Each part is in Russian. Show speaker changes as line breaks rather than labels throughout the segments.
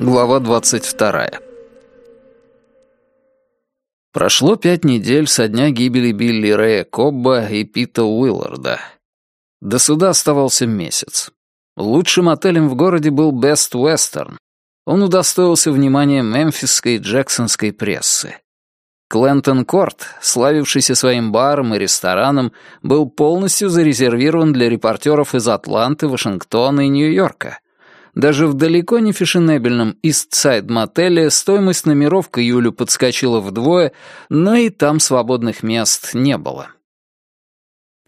Глава двадцать вторая. Прошло пять недель со дня гибели Билли Рэя Кобба и Пита Уилларда. До суда оставался месяц. Лучшим отелем в городе был Best Western. Он удостоился внимания мемфисской и джексонской прессы. Клентон Корт, славившийся своим баром и рестораном, был полностью зарезервирован для репортеров из Атланты, Вашингтона и Нью-Йорка — даже в далеко не фешенебельном Истсайд мотеле стоимость номеров к июлю подскочила вдвое, но и там свободных мест не было.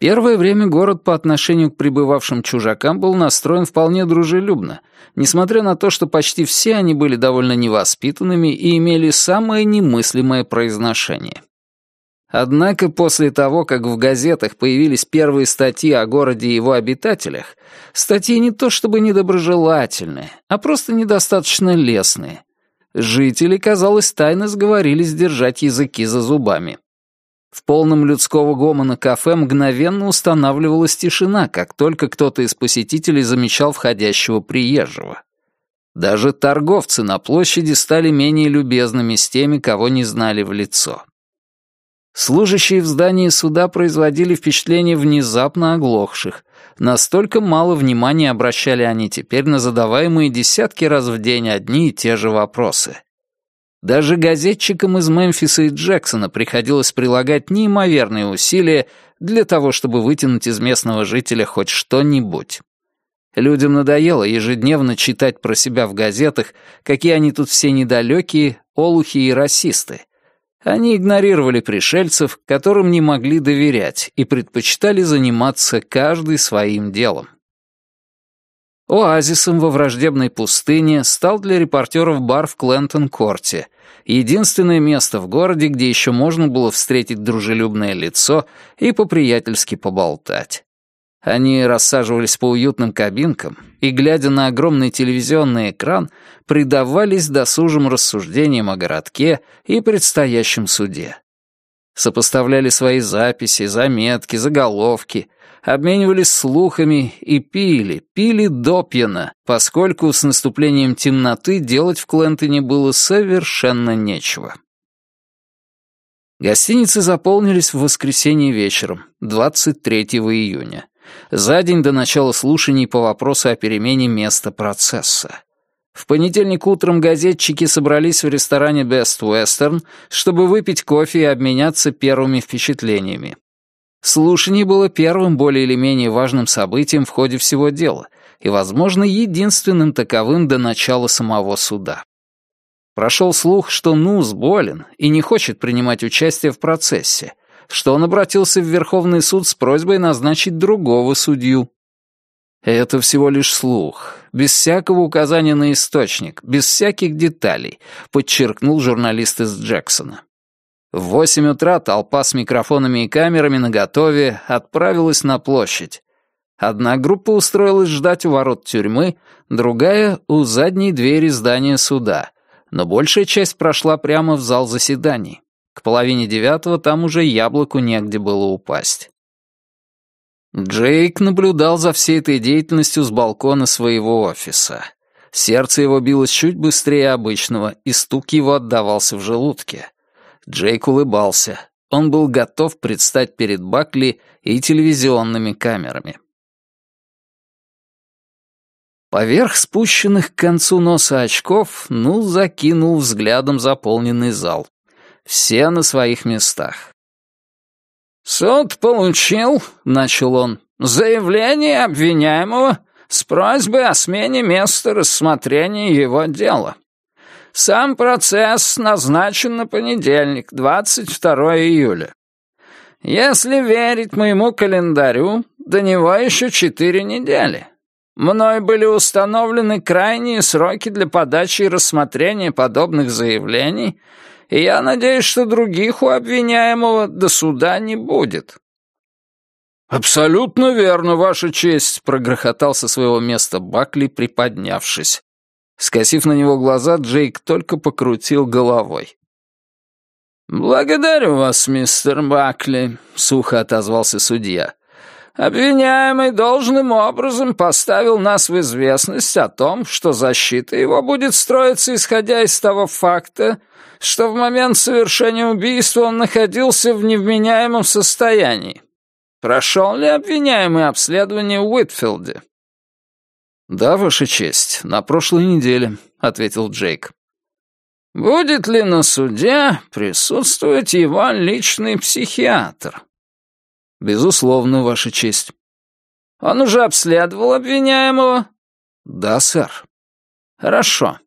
Первое время город по отношению к прибывавшим чужакам был настроен вполне дружелюбно, несмотря на то, что почти все они были довольно невоспитанными и имели самое немыслимое произношение. Однако после того, как в газетах появились первые статьи о городе и его обитателях, статьи не то чтобы недоброжелательные, а просто недостаточно лестные. Жители, казалось, тайно сговорились держать языки за зубами. В полном людского гомона кафе мгновенно устанавливалась тишина, как только кто-то из посетителей замечал входящего приезжего. Даже торговцы на площади стали менее любезными с теми, кого не знали в лицо. Служащие в здании суда производили впечатление внезапно оглохших. Настолько мало внимания обращали они теперь на задаваемые десятки раз в день одни и те же вопросы. Даже газетчикам из Мемфиса и Джексона приходилось прилагать неимоверные усилия для того, чтобы вытянуть из местного жителя хоть что-нибудь. Людям надоело ежедневно читать про себя в газетах, какие они тут все недалекие, олухи и расисты, они игнорировали пришельцев, которым не могли доверять, и предпочитали заниматься каждый своим делом. Оазисом во враждебной пустыне стал для репортеров бар в Клентон-Корте, единственное место в городе, где еще можно было встретить дружелюбное лицо и по-приятельски поболтать. Они рассаживались по уютным кабинкам и, глядя на огромный телевизионный экран, предавались досужим рассуждениям о городке и предстоящем суде. Сопоставляли свои записи, заметки, заголовки, обменивались слухами и пили, пили до пьяна, поскольку с наступлением темноты делать в Клентоне было совершенно нечего. Гостиницы заполнились в воскресенье вечером, 23 июня за день до начала слушаний по вопросу о перемене места процесса. В понедельник утром газетчики собрались в ресторане Best Western, чтобы выпить кофе и обменяться первыми впечатлениями. Слушание было первым более или менее важным событием в ходе всего дела и, возможно, единственным таковым до начала самого суда. Прошел слух, что Нуз болен и не хочет принимать участие в процессе, что он обратился в Верховный суд с просьбой назначить другого судью. Это всего лишь слух, без всякого указания на источник, без всяких деталей, подчеркнул журналист из Джексона. В восемь утра толпа с микрофонами и камерами наготове отправилась на площадь. Одна группа устроилась ждать у ворот тюрьмы, другая — у задней двери здания суда, но большая часть прошла прямо в зал заседаний. К половине девятого там уже яблоку негде было упасть. Джейк наблюдал за всей этой деятельностью с балкона своего офиса. Сердце его билось чуть быстрее обычного, и стук его отдавался в желудке. Джейк улыбался. Он был готов предстать перед Бакли и телевизионными камерами. Поверх спущенных к концу носа очков Ну закинул взглядом заполненный зал. Все на своих местах. «Суд получил», — начал он, — «заявление обвиняемого с просьбой о смене места рассмотрения его дела. Сам процесс назначен на понедельник, 22 июля. Если верить моему календарю, до него еще четыре недели. Мной были установлены крайние сроки для подачи и рассмотрения подобных заявлений — и я надеюсь, что других у обвиняемого до суда не будет». «Абсолютно верно, Ваша честь», — прогрохотал со своего места Бакли, приподнявшись. Скосив на него глаза, Джейк только покрутил головой.
«Благодарю вас, мистер Бакли», — сухо отозвался судья. «Обвиняемый должным образом поставил нас в известность о том, что защита его будет строиться, исходя из того факта, что в момент совершения убийства он находился в невменяемом состоянии. Прошел ли обвиняемый обследование в Уитфилде?»
«Да, Ваша честь, на прошлой неделе», — ответил Джейк.
«Будет ли на суде присутствовать его личный психиатр?»
«Безусловно, Ваша честь».
«Он уже обследовал обвиняемого?»
«Да, сэр».
«Хорошо.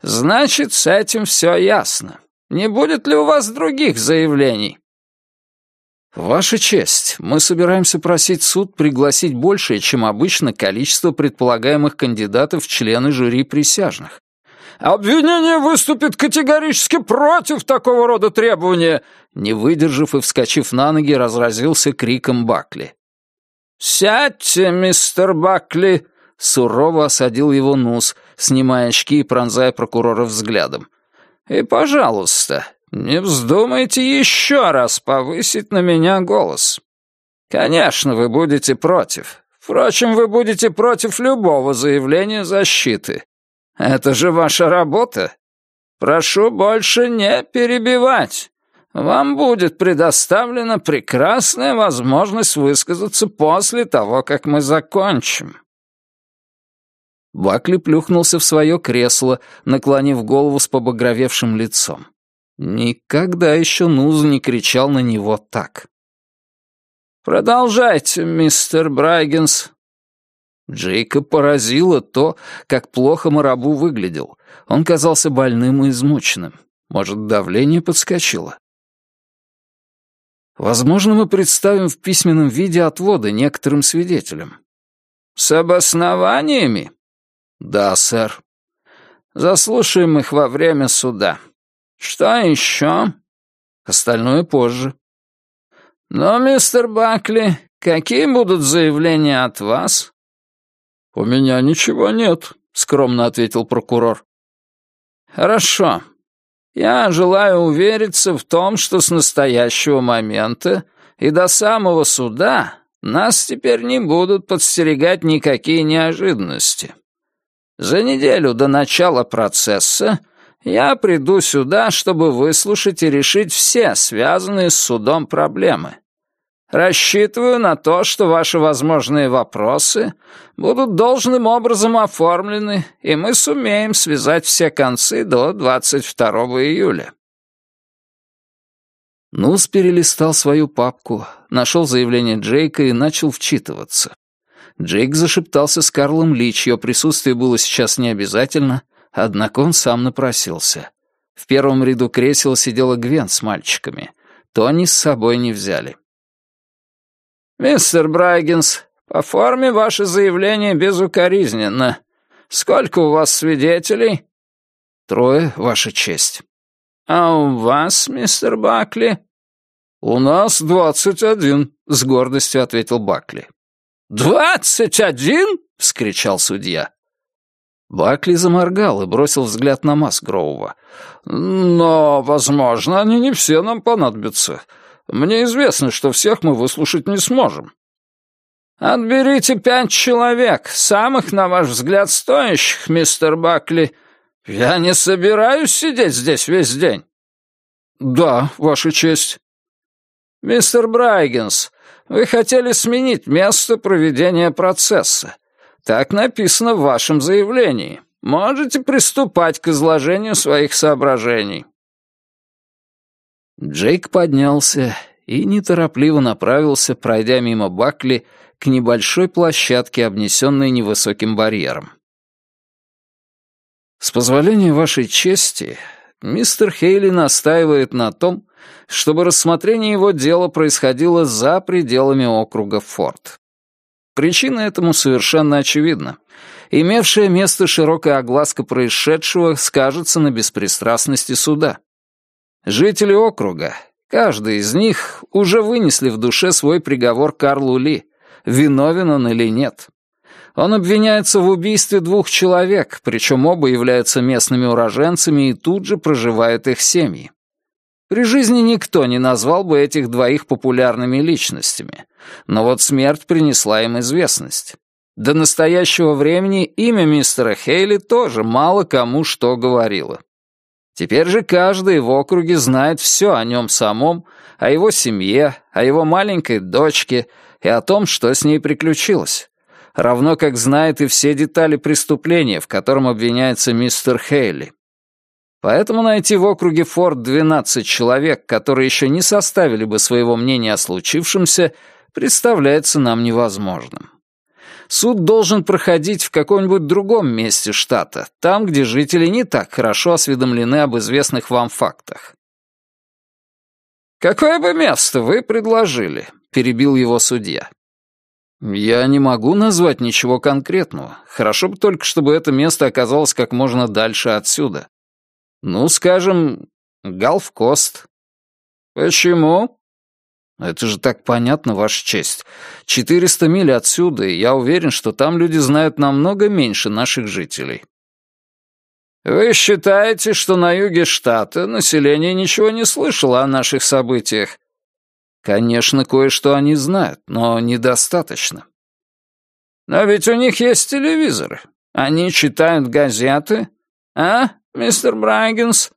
Значит, с этим все ясно. Не будет ли у вас других заявлений?»
«Ваша честь, мы собираемся просить суд пригласить большее, чем обычно, количество предполагаемых кандидатов в члены жюри присяжных».
«Обвинение выступит категорически против такого рода требования!»
Не выдержав и вскочив на ноги, разразился криком Бакли.
«Сядьте, мистер Бакли!»
Сурово осадил его Нус, снимая очки и пронзая прокурора взглядом.
«И, пожалуйста, не вздумайте еще раз повысить на меня голос. Конечно, вы будете против. Впрочем, вы будете против любого заявления защиты. Это же ваша работа. Прошу больше не перебивать. Вам будет предоставлена прекрасная возможность высказаться после того, как мы закончим».
Бакли плюхнулся в свое кресло, наклонив голову с побагровевшим лицом. Никогда еще Нуз не кричал на него так.
«Продолжайте, мистер Брайгенс».
Джейка поразило то, как плохо Марабу выглядел. Он казался больным и измученным. Может, давление подскочило? Возможно, мы представим в письменном виде отводы некоторым свидетелям.
С обоснованиями?
Да, сэр.
Заслушаем их во время суда. Что еще?
Остальное позже.
Но, мистер Бакли, какие будут заявления от вас?
У меня ничего нет, скромно ответил прокурор.
Хорошо. Я желаю увериться в том, что с настоящего момента и до самого суда нас теперь не будут подстерегать никакие неожиданности. За неделю до начала процесса я приду сюда, чтобы выслушать и решить все связанные с судом проблемы. Рассчитываю на то, что ваши возможные вопросы будут должным образом оформлены, и мы сумеем связать все концы до 22 июля».
Нус перелистал свою папку, нашел заявление Джейка и начал вчитываться. Джейк зашептался с Карлом Ли, чье присутствие было сейчас не обязательно, однако он сам напросился. В первом ряду кресел сидела Гвен с мальчиками. Тони с собой не взяли.
«Мистер Брайгенс, по форме ваше заявление безукоризненно. Сколько у вас свидетелей?»
«Трое, Ваша честь».
«А у вас, мистер Бакли?»
«У нас двадцать один», — с гордостью ответил Бакли.
«Двадцать один?» — вскричал судья.
Бакли заморгал и бросил взгляд на Масгроува.
«Но, возможно, они не все нам понадобятся. Мне известно, что всех мы выслушать не сможем». «Отберите пять человек, самых, на ваш взгляд, стоящих, мистер Бакли. Я не собираюсь сидеть здесь весь день».
«Да, Ваша честь».
«Мистер Брайгенс, вы хотели сменить место проведения процесса. Так написано в вашем заявлении. Можете приступать к изложению своих соображений».
Джейк поднялся и неторопливо направился, пройдя мимо Бакли, к небольшой площадке, обнесенной невысоким барьером. «С позволения вашей чести, мистер Хейли настаивает на том, чтобы рассмотрение его дела происходило за пределами округа Форт. Причина этому совершенно очевидна. Имевшая место широкая огласка происшедшего скажется на беспристрастности суда. Жители округа, каждый из них, уже вынесли в душе свой приговор Карлу Ли, виновен он или нет. Он обвиняется в убийстве двух человек, причем оба являются местными уроженцами и тут же проживают их семьи. При жизни никто не назвал бы этих двоих популярными личностями, но вот смерть принесла им известность. До настоящего времени имя мистера Хейли тоже мало кому что говорило. Теперь же каждый в округе знает все о нем самом, о его семье, о его маленькой дочке и о том, что с ней приключилось. Равно как знает и все детали преступления, в котором обвиняется мистер Хейли. Поэтому найти в округе Форд 12 человек, которые еще не составили бы своего мнения о случившемся, представляется нам невозможным. Суд должен проходить в каком-нибудь другом месте штата, там, где жители не так хорошо осведомлены об известных вам фактах.
«Какое бы место вы предложили?» — перебил его судья.
«Я не могу назвать ничего конкретного. Хорошо бы только, чтобы это место оказалось как можно дальше отсюда. Ну, скажем, Галфкост».
«Почему?»
Это же так понятно, Ваша честь. Четыреста миль отсюда, и я уверен, что там люди знают намного меньше наших жителей.
Вы считаете, что на юге штата население ничего не слышало о наших событиях?
Конечно, кое-что они знают, но недостаточно.
Но ведь у них есть телевизоры. Они читают газеты. А, мистер Брайгенс?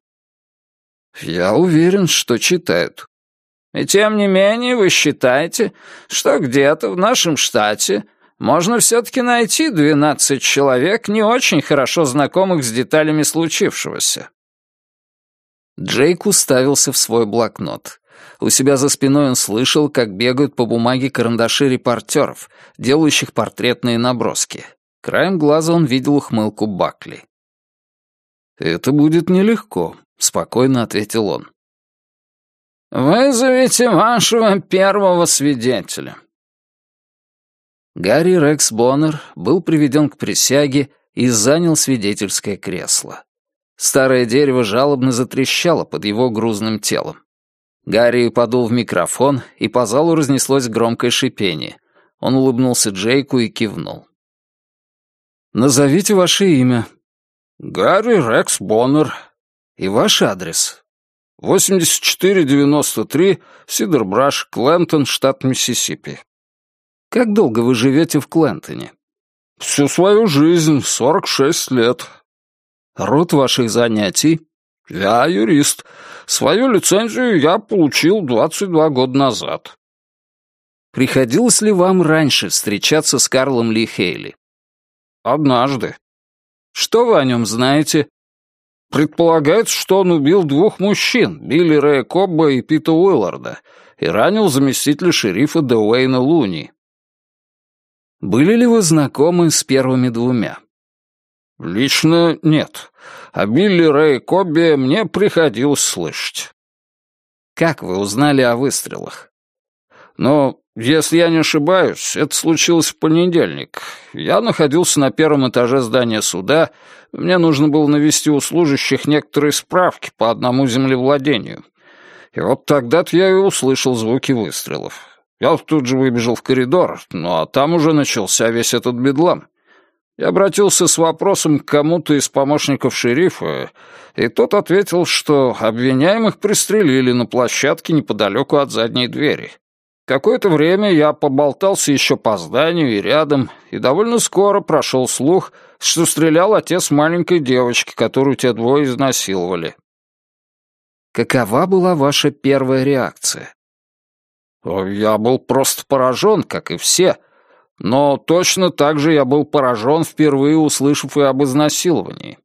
Я уверен, что читают.
И тем не менее вы считаете, что где-то в нашем штате можно все-таки найти двенадцать человек, не очень хорошо знакомых с деталями случившегося?»
Джейк уставился в свой блокнот. У себя за спиной он слышал, как бегают по бумаге карандаши репортеров, делающих портретные наброски. Краем глаза он видел ухмылку Бакли. «Это будет нелегко», — спокойно ответил он.
«Вызовите вашего первого свидетеля».
Гарри Рекс Боннер был приведен к присяге и занял свидетельское кресло. Старое дерево жалобно затрещало под его грузным телом. Гарри подул в микрофон, и по залу разнеслось громкое шипение. Он улыбнулся Джейку и кивнул. «Назовите ваше имя».
«Гарри Рекс Боннер».
«И ваш адрес?»
8493, Сидербраш, Клентон, штат Миссисипи.
Как долго вы живете в Клентоне?
Всю свою жизнь, 46 лет.
Род ваших занятий?
Я юрист. Свою лицензию я получил 22 года назад.
Приходилось ли вам раньше встречаться с Карлом Ли Хейли?
Однажды.
Что вы о нем знаете?
Предполагается, что он убил двух мужчин, Билли Рэя Кобба и Пита Уилларда, и ранил заместителя шерифа Дуэйна Луни.
Были ли вы знакомы с первыми двумя?
Лично нет. О Билли Рэя Коббе мне приходилось слышать.
Как вы узнали о выстрелах?
Но если я не ошибаюсь, это случилось в понедельник. Я находился на первом этаже здания суда, мне нужно было навести у служащих некоторые справки по одному землевладению. И вот тогда-то я и услышал звуки выстрелов. Я тут же выбежал в коридор, ну а там уже начался весь этот бедлам. Я обратился с вопросом к кому-то из помощников шерифа, и тот ответил, что обвиняемых пристрелили на площадке неподалеку от задней двери. Какое-то время я поболтался еще по зданию и рядом, и довольно скоро прошел слух, что стрелял отец маленькой девочки, которую те двое изнасиловали.
Какова была ваша первая реакция?
Я был просто поражен, как и все, но точно так же я был поражен, впервые услышав и об изнасиловании.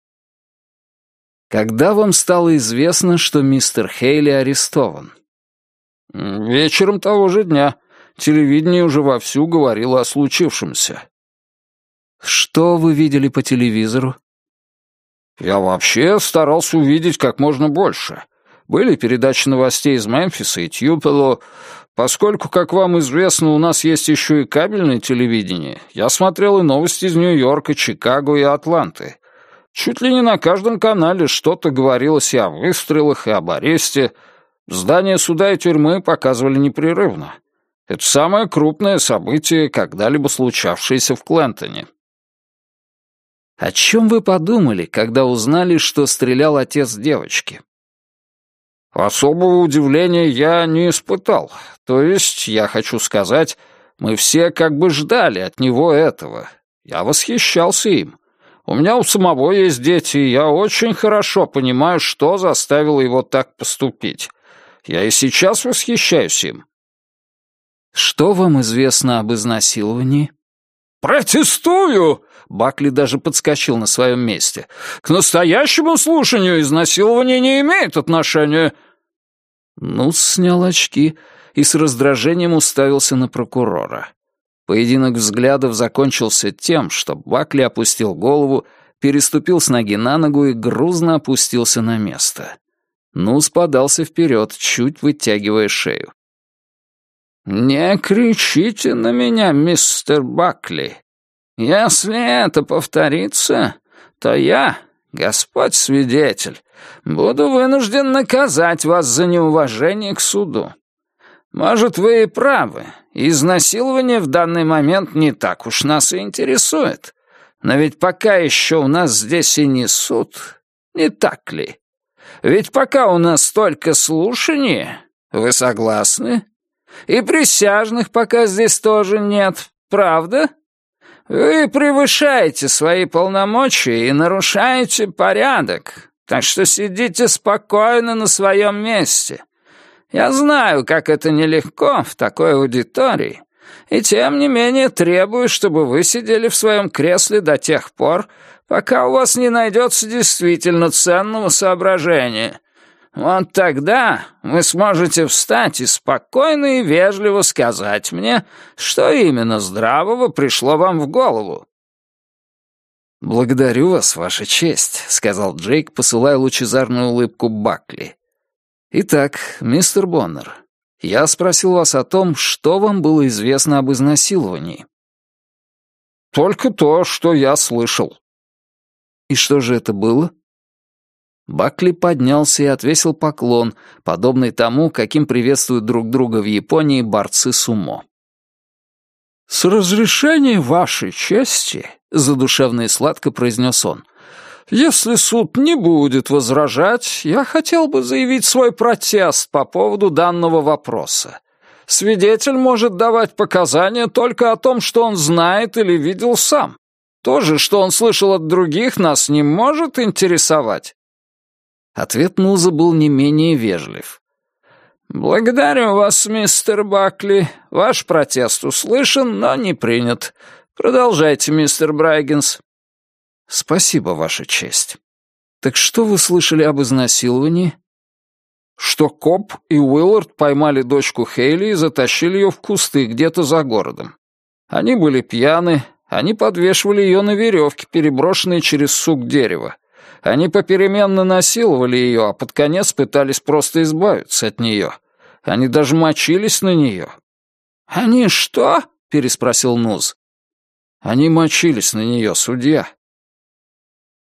Когда вам стало известно, что мистер Хейли арестован?
Вечером того же дня. Телевидение уже вовсю говорило о случившемся.
Что вы видели по телевизору?
Я вообще старался увидеть как можно больше. Были передачи новостей из Мемфиса и Тьюпело. Поскольку, как вам известно, у нас есть еще и кабельное телевидение, я смотрел и новости из Нью-Йорка, Чикаго и Атланты. Чуть ли не на каждом канале что-то говорилось и о выстрелах, и об аресте — Здание суда и тюрьмы показывали непрерывно. Это самое крупное событие, когда-либо случавшееся в Клентоне.
О чем вы подумали, когда узнали, что стрелял отец девочки?
Особого удивления я не испытал. То есть, я хочу сказать, мы все как бы ждали от него этого. Я восхищался им. У меня у самого есть дети, и я очень хорошо понимаю, что заставило его так поступить. Я и сейчас восхищаюсь им.
Что вам известно об изнасиловании?
«Протестую!» — Бакли даже подскочил на своем месте. «К настоящему слушанию изнасилование не имеет отношения».
Ну, снял очки и с раздражением уставился на прокурора. Поединок взглядов закончился тем, что Бакли опустил голову, переступил с ноги на ногу и грузно опустился на место. Нус подался вперед, чуть вытягивая шею. «Не кричите на меня, мистер Бакли. Если это повторится, то я, Господь свидетель, буду вынужден наказать вас за неуважение к суду. Может, вы и правы, изнасилование в данный момент не так уж нас и интересует. Но ведь пока еще у нас здесь и не суд, не так ли? Ведь пока у нас только слушание, вы согласны?» И присяжных пока здесь тоже нет, правда? Вы превышаете свои полномочия и нарушаете порядок, так что сидите спокойно на своем месте. Я знаю, как это нелегко в такой аудитории, и тем не менее требую, чтобы вы сидели в своем кресле до тех пор, пока у вас не найдется действительно ценного соображения, вот тогда вы сможете встать и спокойно и вежливо сказать мне, что именно здравого пришло вам в голову». «Благодарю вас, Ваша честь», — сказал Джейк, посылая лучезарную улыбку Бакли. «Итак, мистер Боннер, я спросил вас о том, что вам было известно об изнасиловании».
«Только то, что я слышал».
«И что же это было?» Бакли поднялся и отвесил поклон, подобный тому, каким приветствуют друг друга в Японии борцы сумо.
«С разрешения вашей чести», — задушевно и сладко произнес он, «если суд не будет возражать, я хотел бы заявить свой протест по поводу данного вопроса. Свидетель может давать показания только о том, что он знает или видел сам. То же, что он слышал от других, нас не может интересовать.
Ответ Нуза был не менее вежлив.
«Благодарю вас, мистер Бакли. Ваш протест услышан, но не принят. Продолжайте, мистер Брайгенс».
«Спасибо, Ваша честь. Так что вы слышали об изнасиловании?»
«Что Коп и Уиллард поймали дочку Хейли и затащили ее в кусты где-то за городом. Они были пьяны, они подвешивали ее на веревке, переброшенные через сук дерева. Они попеременно насиловали ее, а под конец пытались просто избавиться от нее. Они даже мочились на нее. «Они что?» — переспросил Нуз. «Они мочились на нее, судья».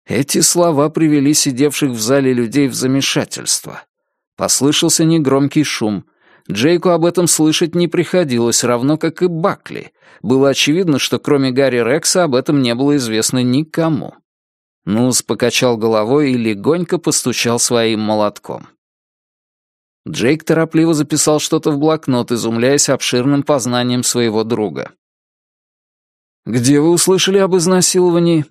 Эти слова привели сидевших в зале людей в замешательство. Послышался негромкий шум. Джейку об этом слышать не приходилось, равно как и Бакли. Было очевидно, что кроме Гарри Рекса об этом не было известно никому. Нус покачал головой и легонько постучал своим молотком. Джейк торопливо записал что-то в блокнот, изумляясь обширным познанием своего друга. «Где вы услышали об изнасиловании?»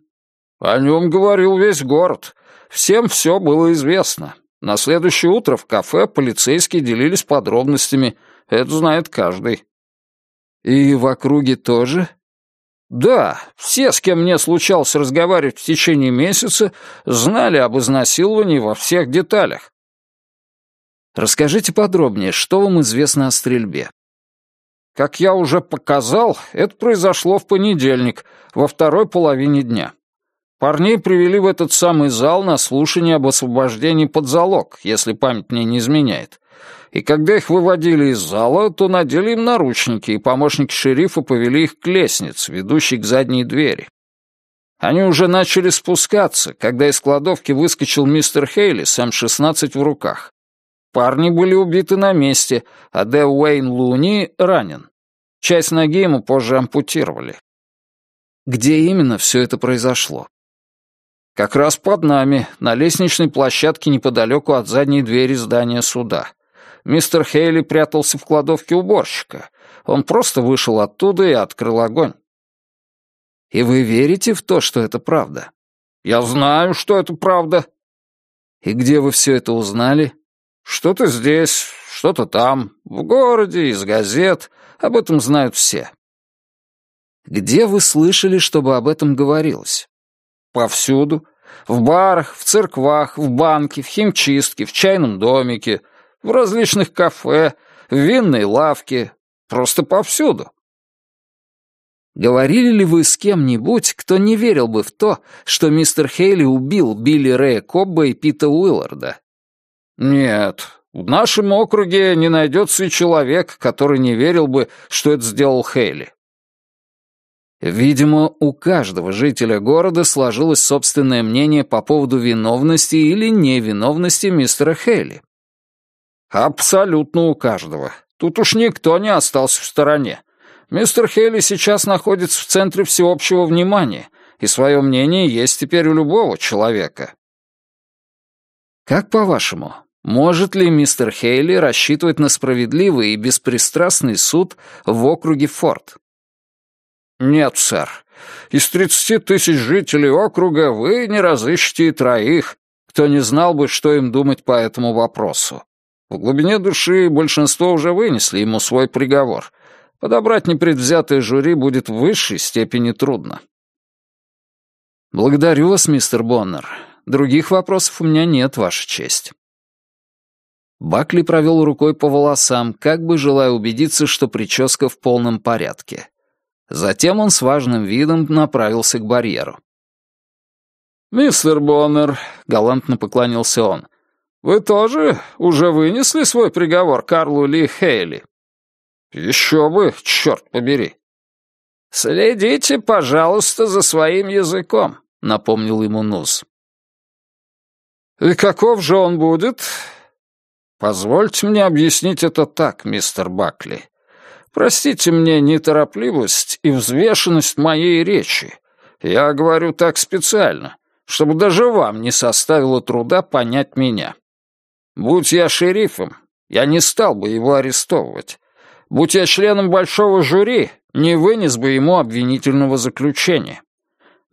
«О нем говорил весь город. Всем все было известно. На следующее утро в кафе полицейские делились подробностями. Это знает каждый».
«И в округе тоже?»
Да, все, с кем мне случалось разговаривать в течение месяца, знали об изнасиловании во всех деталях.
Расскажите подробнее, что вам известно о стрельбе?
Как я уже показал, это произошло в понедельник, во второй половине дня. Парней привели в этот самый зал на слушание об освобождении под залог, если память мне не изменяет и когда их выводили из зала, то надели им наручники, и помощники шерифа повели их к лестнице, ведущей к задней двери. Они уже начали спускаться, когда из кладовки выскочил мистер Хейли с М-16 в руках. Парни были убиты на месте, а Дэ Уэйн Луни ранен. Часть ноги ему позже ампутировали.
Где именно все это произошло?
Как раз под нами, на лестничной площадке неподалеку от задней двери здания суда. Мистер Хейли прятался в кладовке уборщика. Он просто вышел оттуда и открыл огонь.
И вы верите в то, что это правда?
Я знаю, что это правда.
И где вы все это узнали?
Что-то здесь, что-то там, в городе, из газет. Об этом знают все.
Где вы слышали, чтобы об этом говорилось?
Повсюду. В барах, в церквах, в банке, в химчистке, в чайном домике, в различных кафе, в винной лавке. Просто повсюду.
Говорили ли вы с кем-нибудь, кто не верил бы в то, что мистер Хейли убил Билли Рэя Кобба и Пита Уилларда?
Нет, в нашем округе не найдется и человек, который не верил бы, что это сделал Хейли.
Видимо, у каждого жителя города сложилось собственное мнение по поводу виновности или невиновности мистера Хейли.
Абсолютно у каждого. Тут уж никто не остался в стороне. Мистер Хейли сейчас находится в центре всеобщего внимания, и свое мнение есть теперь у любого человека.
Как по-вашему, может ли мистер Хейли рассчитывать на справедливый и беспристрастный суд в округе Форд?
Нет, сэр. Из тридцати тысяч жителей округа вы не разыщете и троих, кто не знал бы, что им думать по этому вопросу. В глубине души большинство уже вынесли ему свой приговор, Подобрать непредвзятое жюри будет в высшей степени трудно.
Благодарю вас, мистер Боннер. Других вопросов у меня нет, Ваша честь. Бакли провел рукой по волосам, как бы желая убедиться, что прическа в полном порядке. Затем он с важным видом направился к барьеру.
«Мистер Боннер», — галантно поклонился он, — «вы тоже уже вынесли свой приговор Карлу Ли Хейли?» «Еще бы, черт побери!» «Следите, пожалуйста, за своим языком», — напомнил ему Нус. «И каков же он будет?» «Позвольте мне объяснить это так, мистер Бакли. Простите мне неторопливость и взвешенность моей речи. Я говорю так специально, чтобы даже вам не составило труда понять меня. Будь я шерифом, я не стал бы его арестовывать, Будь я членом большого жюри, не вынес бы ему обвинительного заключения.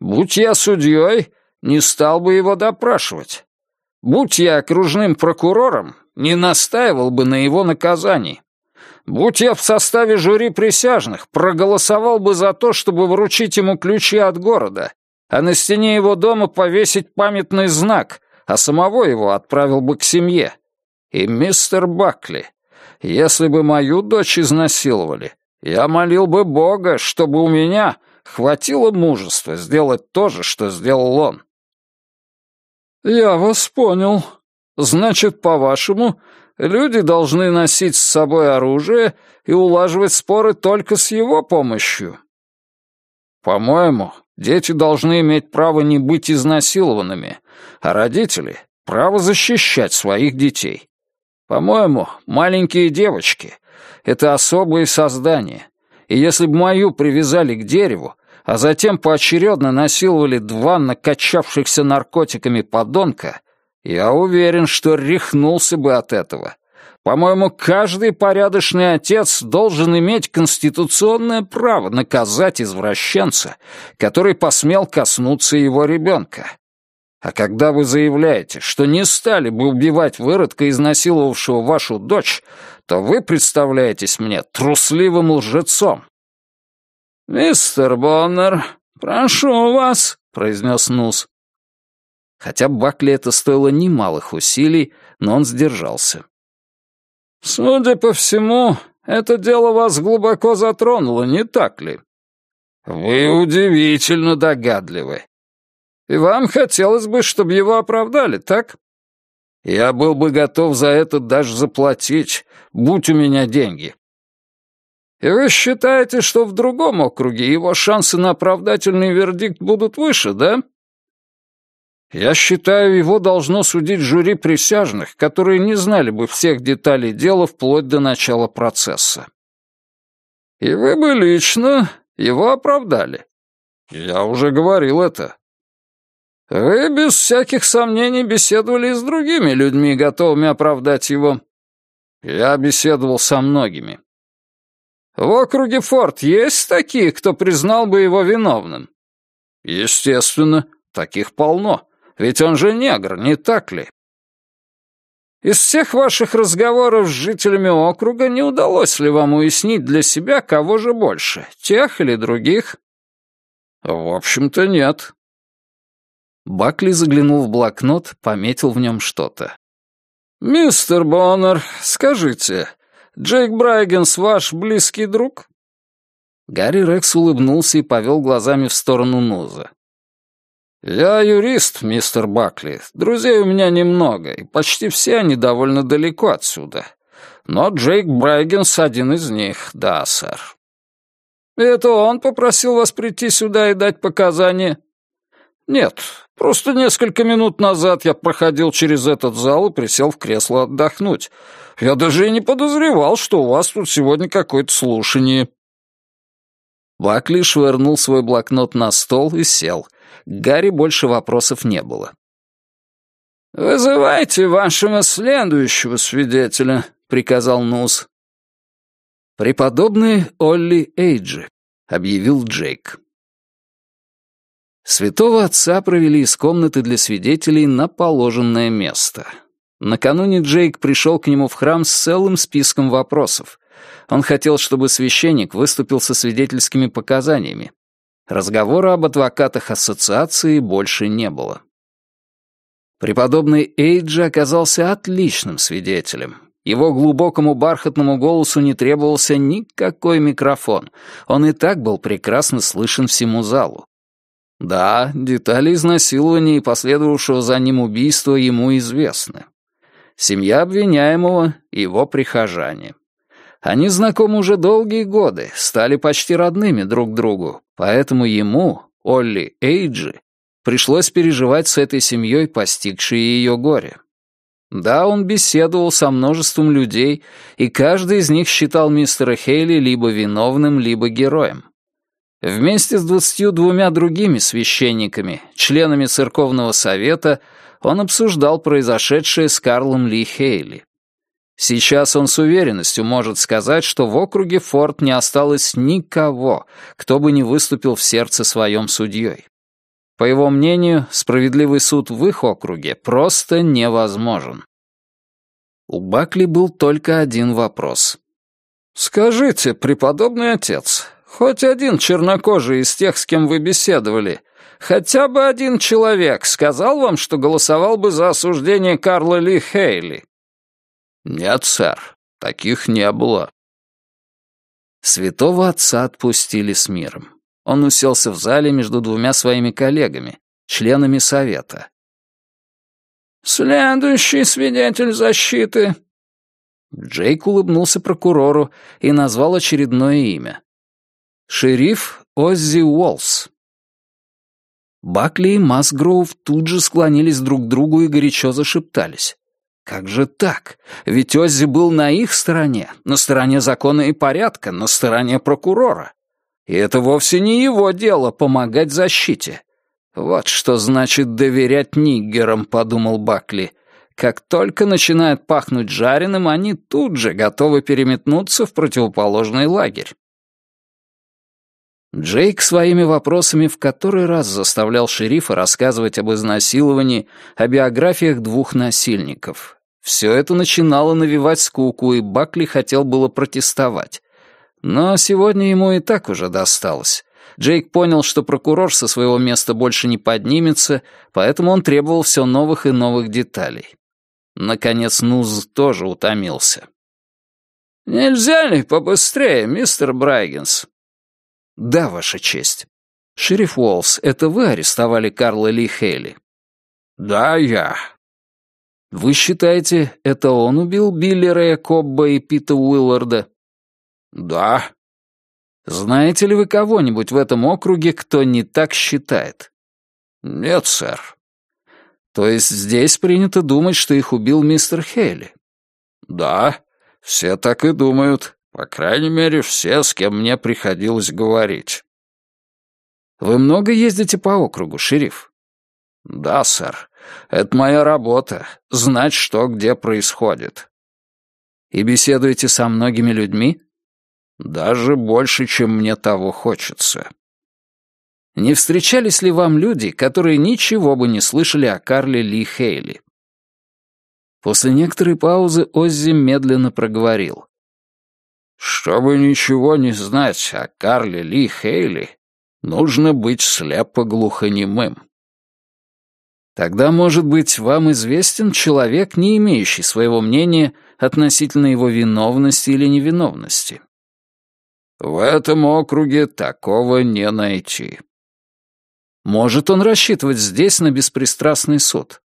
Будь я судьей, не стал бы его допрашивать. Будь я окружным прокурором, не настаивал бы на его наказании. Будь я в составе жюри присяжных, проголосовал бы за то, чтобы вручить ему ключи от города, а на стене его дома повесить памятный знак, а самого его отправил бы к семье. И мистер Бакли, если бы мою дочь изнасиловали, я молил бы Бога, чтобы у меня хватило мужества сделать то же, что сделал он. Я вас понял. Значит, по-вашему, люди должны носить с собой оружие и улаживать споры только с его помощью? По-моему, дети должны иметь право не быть изнасилованными, а родители — право защищать своих детей. По-моему, маленькие девочки — это особые создания. И если бы мою привязали к дереву, а затем поочередно насиловали два накачавшихся наркотиками подонка, я уверен, что рехнулся бы от этого. По-моему, каждый порядочный отец должен иметь конституционное право наказать извращенца, который посмел коснуться его ребенка. А когда вы заявляете, что не стали бы убивать выродка, изнасиловавшего вашу дочь, то вы представляетесь мне трусливым лжецом». «Мистер Боннер, прошу вас», — произнес Нус. Хотя Бакли это стоило немалых усилий, но он сдержался. «Судя по всему, это дело вас глубоко затронуло, не так ли?» «Вы удивительно догадливы. И вам хотелось бы, чтобы его оправдали, так? Я был бы готов за это даже заплатить, будь у меня деньги. И вы считаете, что в другом округе его шансы на оправдательный вердикт будут выше, да? Я считаю, его должно судить жюри присяжных, которые не знали бы всех деталей дела вплоть до начала процесса. И вы бы лично его оправдали. Я уже говорил это. Вы без всяких сомнений беседовали с другими людьми, готовыми оправдать его. Я беседовал со многими. В округе Форт есть такие, кто признал бы его виновным? Естественно, таких полно. Ведь он же негр, не так ли? Из всех ваших разговоров с жителями округа не удалось ли вам уяснить для себя, кого же больше, тех или других? В общем-то, нет. Бакли заглянул в блокнот, пометил в нем что-то. «Мистер Боннер, скажите, Джейк Брайгенс ваш близкий друг?» Гарри Рекс улыбнулся и повел глазами в сторону Нуза. «Я юрист, мистер Бакли. Друзей у меня немного, и почти все они довольно далеко отсюда. Но Джейк Брайгенс один из них, да, сэр». «Это он попросил вас прийти сюда и дать показания?» «Нет, просто несколько минут назад я проходил через этот зал и присел в кресло отдохнуть. Я даже и не подозревал, что у вас тут сегодня какое-то слушание». Бакли швырнул свой блокнот на стол и сел. Гарри больше вопросов не было. «Вызывайте вашего следующего свидетеля», — приказал Нус. «Преподобный Олли Эйджи», — объявил Джейк. Святого отца провели из комнаты для свидетелей на положенное место. Накануне Джейк пришел к нему в храм с целым списком вопросов. Он хотел, чтобы священник выступил со свидетельскими показаниями. Разговора об адвокатах ассоциации больше не было. Преподобный Эйджи оказался отличным свидетелем. Его глубокому бархатному голосу не требовался никакой микрофон. Он и так был прекрасно слышен всему залу. Да, детали изнасилования и последовавшего за ним убийства ему известны. Семья обвиняемого — его прихожане. Они знакомы уже долгие годы, стали почти родными друг другу, поэтому ему, Олли Эйджи, пришлось переживать с этой семьей постигшее ее горе. Да, он беседовал со множеством людей, и каждый из них считал мистера Хейли либо виновным, либо героем. Вместе с двадцатью двумя другими священниками, членами церковного совета, он обсуждал произошедшее с Карлом Ли Хейли. Сейчас он с уверенностью может сказать, что в округе Форт не осталось никого, кто бы не выступил в сердце своем судьей. По его мнению, справедливый суд в их округе просто невозможен. У Бакли был только один вопрос. «Скажите, преподобный отец, хоть один чернокожий из тех, с кем вы беседовали, хотя бы один человек сказал вам, что голосовал бы за осуждение Карла Ли Хейли?» «Нет, сэр, таких не было». Святого отца отпустили с миром. Он уселся в зале между двумя своими коллегами, членами совета. «Следующий свидетель защиты». Джейк улыбнулся прокурору и назвал очередное имя. «Шериф Оззи Уолс». Бакли и Масгроув тут же склонились друг к другу и горячо зашептались. Как же так? Ведь Оззи был на их стороне, на стороне закона и порядка, на стороне прокурора. И это вовсе не его дело помогать защите. Вот что значит доверять ниггерам, подумал Бакли. Как только начинает пахнуть жареным, они тут же готовы переметнуться в противоположный лагерь. Джейк своими вопросами в который раз заставлял шерифа рассказывать об изнасиловании, о биографиях двух насильников. Все это начинало навевать скуку, и Бакли хотел было протестовать. Но сегодня ему и так уже досталось. Джейк понял, что прокурор со своего места больше не поднимется, поэтому он требовал все новых и новых деталей. Наконец Нуз тоже утомился. «Нельзя ли побыстрее, мистер Брайгенс?» «Да, Ваша честь. Шериф Уолс, это вы арестовали Карла Ли Хейли?» «Да, я. Вы считаете, это он убил Билли Рэя Кобба и Пита Уилларда? Да. Знаете ли вы кого-нибудь в этом округе, кто не так считает? Нет, сэр. То есть здесь принято думать, что их убил мистер Хейли? Да, все так и думают. По крайней мере, все, с кем мне приходилось говорить. Вы много ездите по округу, шериф? «Да, сэр. Это моя работа — знать, что где происходит».
«И беседуете со многими людьми?»
«Даже больше, чем мне того хочется».
Не встречались ли вам люди, которые ничего бы не слышали о Карле Ли Хейли? После некоторой паузы Оззи медленно проговорил.
«Чтобы ничего не знать о Карле Ли Хейли, нужно быть слепо-глухонемым».
Тогда, может быть, вам известен человек, не имеющий своего мнения относительно его виновности или невиновности?
В этом округе такого не найти.
Может он рассчитывать здесь на беспристрастный суд?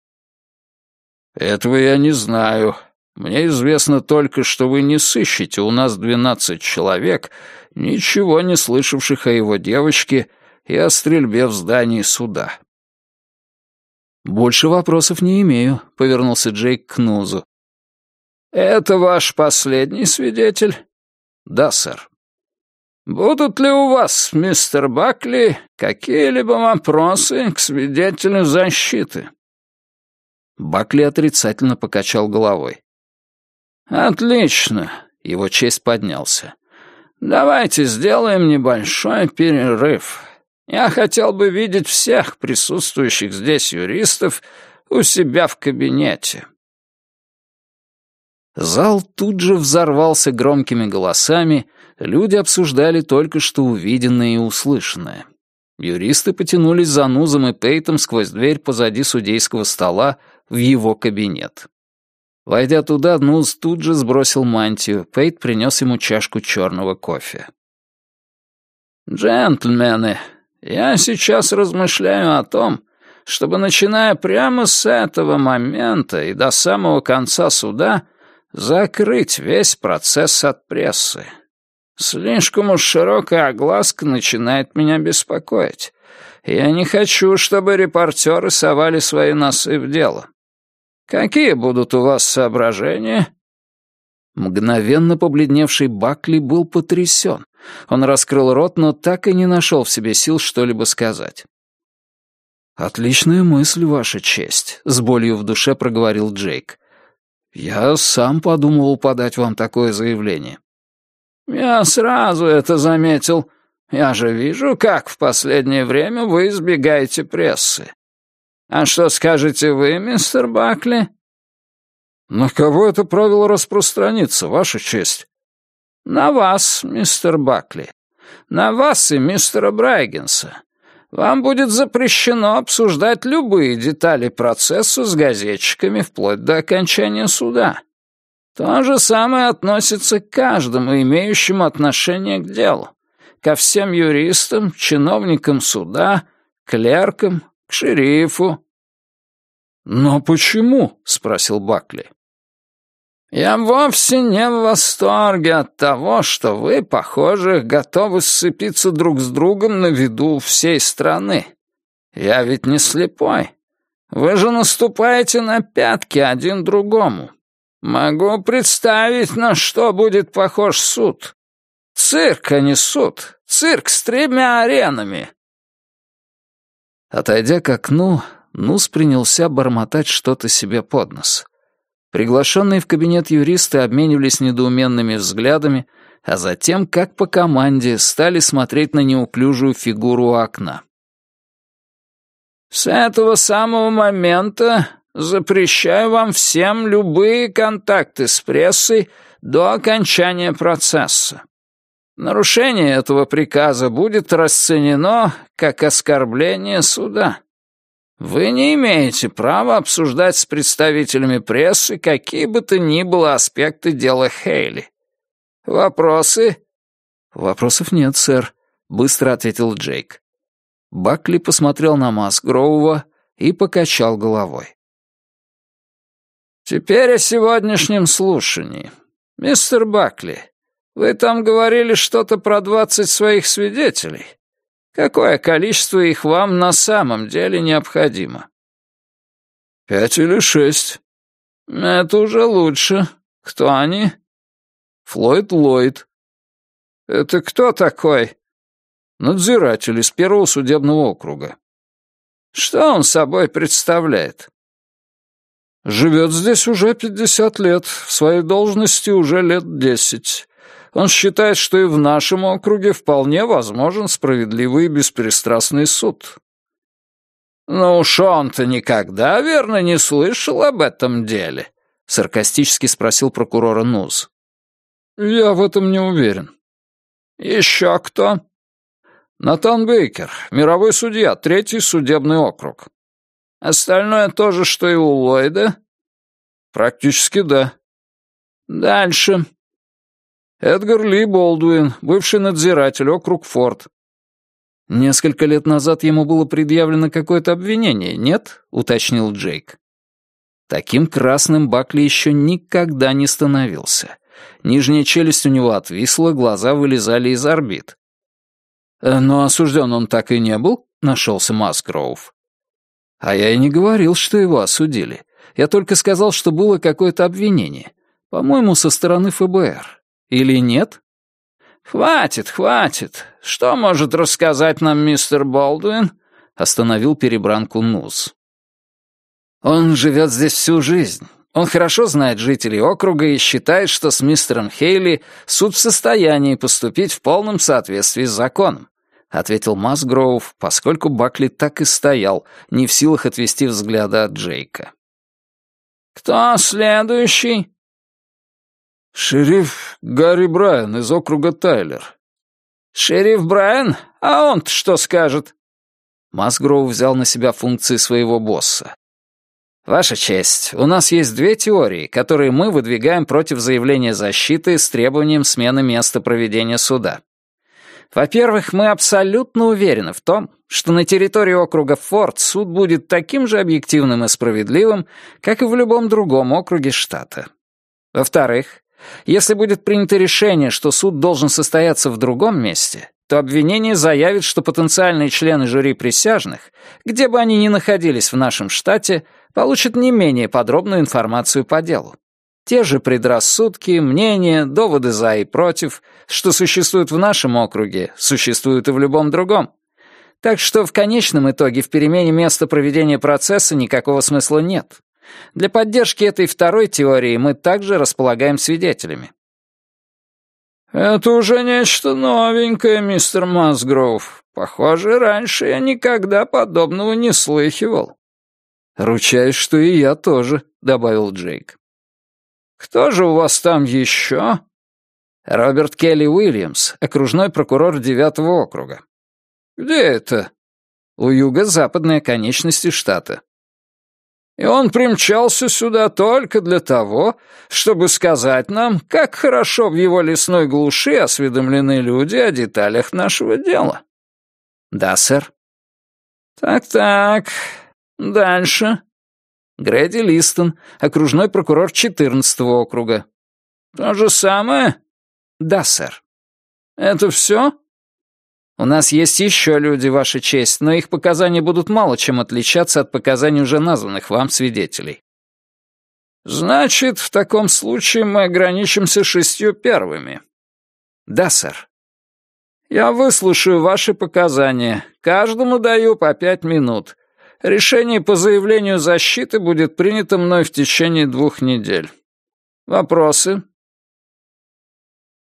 Этого я не знаю. Мне известно только, что вы не сыщете у нас двенадцать человек, ничего не слышавших о его девочке и о стрельбе в здании суда.
«Больше вопросов не имею», — повернулся Джейк к Нузу.
«Это ваш последний свидетель?»
«Да, сэр».
«Будут ли у вас, мистер Бакли, какие-либо вопросы к свидетелю защиты?»
Бакли отрицательно покачал головой.
«Отлично!» — его честь поднялся. «Давайте сделаем небольшой перерыв. Я хотел бы видеть всех присутствующих здесь юристов у себя в кабинете».
Зал тут же взорвался громкими голосами, люди обсуждали только что увиденное и услышанное. Юристы потянулись за Нузом и Пейтом сквозь дверь позади судейского стола в его кабинет. Войдя туда, Нуз тут же сбросил мантию, Пейт принес ему чашку черного кофе.
«Джентльмены, я сейчас размышляю о том, чтобы, начиная прямо с этого момента и до самого конца суда, закрыть весь процесс от прессы. Слишком уж широкая огласка начинает меня беспокоить. Я не хочу, чтобы репортеры совали свои носы в дело. Какие будут у вас соображения?»
Мгновенно побледневший Бакли был потрясен. Он раскрыл рот, но так и не нашел в себе сил что-либо сказать. «Отличная мысль, Ваша честь», — с болью в душе проговорил Джейк. «Я сам подумывал подать вам такое заявление».
«Я сразу это заметил. Я же вижу, как в последнее время вы избегаете прессы. А что скажете вы, мистер Бакли?»
«На кого это правило распространится, Ваша честь?»
«На вас, мистер Бакли. На вас и мистера Брайгенса. Вам будет запрещено обсуждать любые детали процесса с газетчиками вплоть до окончания суда. То же самое относится к каждому, имеющему отношение к делу, ко всем юристам, чиновникам суда, клеркам, к шерифу».
«Но почему?» — спросил Бакли.
«Я вовсе не в восторге от того, что вы, похоже, готовы сцепиться друг с другом на виду всей страны. Я ведь не слепой. Вы же наступаете на пятки один другому. Могу представить, на что будет похож суд. Цирк, а не суд. Цирк с тремя аренами».
Отойдя к окну, Нус принялся бормотать что-то себе под нос. Приглашенные в кабинет юристы обменивались недоуменными взглядами, а затем, как по команде, стали смотреть на неуклюжую фигуру у окна.
«С этого самого момента запрещаю вам всем любые контакты с прессой до окончания процесса. Нарушение этого приказа будет расценено как оскорбление суда. Вы не имеете права обсуждать с представителями прессы какие бы то ни было аспекты дела Хейли. Вопросы?
Вопросов нет, сэр, быстро ответил Джейк. Бакли посмотрел на Масгроува и покачал головой.
Теперь о сегодняшнем слушании. Мистер Бакли, вы там говорили что-то про двадцать своих свидетелей. Какое количество их вам на самом деле необходимо?
Пять или шесть.
Это уже лучше. Кто они?
Флойд Ллойд.
Это кто такой?
Надзиратель из первого судебного округа.
Что он собой представляет?»
«Живет здесь уже пятьдесят лет, в своей должности уже лет десять. Он считает, что и в нашем округе вполне возможен справедливый и беспристрастный суд».
«Ну уж он-то никогда, верно, не слышал об этом деле?» — саркастически спросил прокурора Нуз.
«Я в этом не уверен».
«Еще кто?»
«Натан Бейкер, мировой судья, третий судебный округ».
«Остальное то же, что и у Ллойда?»
«Практически да».
«Дальше».
Эдгар Ли Болдуин, бывший надзиратель, округ Форд.
Несколько лет назад ему было предъявлено какое-то обвинение, нет? уточнил Джейк. Таким красным Бакли еще никогда не становился. Нижняя челюсть у него отвисла, глаза вылезали из орбит. «Э, «Но осужден он так и не был?» — нашелся Маскроув. «А я и не говорил, что его осудили. Я только сказал, что было какое-то обвинение. По-моему, со стороны ФБР. Или нет?
«Хватит, хватит. Что может рассказать нам мистер Болдуин?» — остановил перебранку Нус.
«Он живет здесь всю жизнь. Он хорошо знает жителей округа и считает, что с мистером Хейли суд в состоянии поступить в полном соответствии с законом», — ответил Масгроув, поскольку Бакли так и стоял, не в силах отвести взгляда от Джейка.
«Кто следующий?»
«Шериф Гарри Брайан из округа Тайлер».
«Шериф Брайан? А он-то что скажет?»
Масгроу взял на себя функции своего босса. «Ваша честь, у нас есть две теории, которые мы выдвигаем против заявления защиты с требованием смены места проведения суда. Во-первых, мы абсолютно уверены в том, что на территории округа Форд суд будет таким же объективным и справедливым, как и в любом другом округе штата. Во-вторых, если будет принято решение, что суд должен состояться в другом месте, то обвинение заявит, что потенциальные члены жюри присяжных, где бы они ни находились в нашем штате, получат не менее подробную информацию по делу. Те же предрассудки, мнения, доводы за и против, что существуют в нашем округе, существуют и в любом другом. Так что в конечном итоге в перемене места проведения процесса никакого смысла нет. Для поддержки этой второй теории мы также располагаем свидетелями.
«Это уже нечто новенькое, мистер Масгроув. Похоже, раньше я никогда подобного не слыхивал».
«Ручаюсь, что и я тоже», — добавил Джейк.
«Кто же у вас там еще?»
«Роберт Келли Уильямс, окружной прокурор девятого округа».
«Где это?»
«У юго-западной оконечности штата».
И он примчался сюда только для того, чтобы сказать нам, как хорошо в его лесной глуши осведомлены люди о деталях нашего дела.
Да, сэр.
Так-так, дальше.
Грэди Листон, окружной прокурор 14 округа.
То же самое?
Да, сэр.
Это все?
У нас есть еще люди, Ваша честь, но их показания будут мало чем отличаться от показаний уже названных вам свидетелей.
Значит, в таком случае мы ограничимся шестью первыми.
Да, сэр.
Я выслушаю ваши показания. Каждому даю по пять минут. Решение по заявлению защиты будет принято мной в течение двух недель. Вопросы?